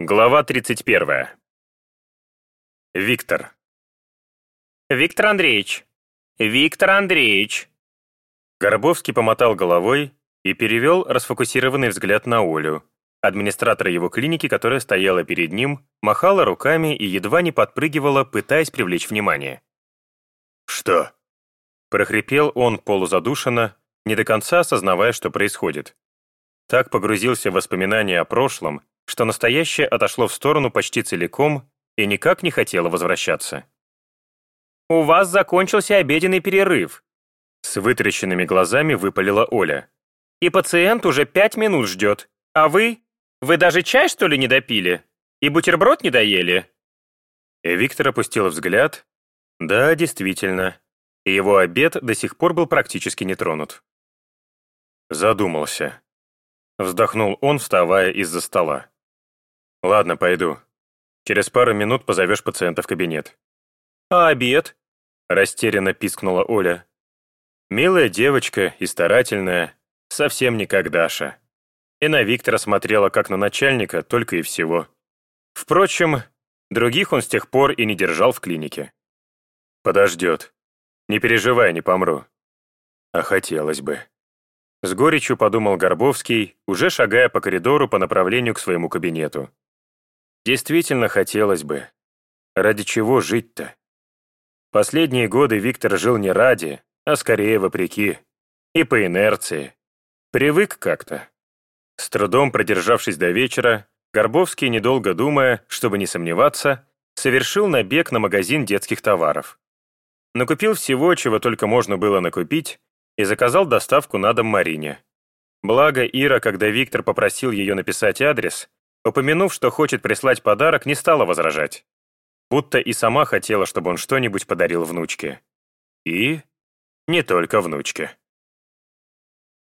Глава 31. Виктор. Виктор Андреевич! Виктор Андреевич!» Горбовский помотал головой и перевел расфокусированный взгляд на Олю, администратора его клиники, которая стояла перед ним, махала руками и едва не подпрыгивала, пытаясь привлечь внимание. «Что?» прохрипел он полузадушенно, не до конца осознавая, что происходит. Так погрузился в воспоминания о прошлом, что настоящее отошло в сторону почти целиком и никак не хотело возвращаться. «У вас закончился обеденный перерыв», с вытрященными глазами выпалила Оля. «И пациент уже пять минут ждет. А вы? Вы даже чай, что ли, не допили? И бутерброд не доели?» И Виктор опустил взгляд. Да, действительно. Его обед до сих пор был практически не тронут. Задумался. Вздохнул он, вставая из-за стола. «Ладно, пойду. Через пару минут позовешь пациента в кабинет». «А обед?» Растерянно пискнула Оля. Милая девочка и старательная, совсем не как Даша. И на Виктора смотрела как на начальника, только и всего. Впрочем, других он с тех пор и не держал в клинике. Подождет. Не переживай, не помру. А хотелось бы. С горечью подумал Горбовский, уже шагая по коридору по направлению к своему кабинету. Действительно хотелось бы. Ради чего жить-то? Последние годы Виктор жил не ради, а скорее вопреки. И по инерции. Привык как-то. С трудом продержавшись до вечера, Горбовский, недолго думая, чтобы не сомневаться, совершил набег на магазин детских товаров. Накупил всего, чего только можно было накупить, и заказал доставку на дом Марине. Благо, Ира, когда Виктор попросил ее написать адрес, Упомянув, что хочет прислать подарок, не стала возражать. Будто и сама хотела, чтобы он что-нибудь подарил внучке. И не только внучке.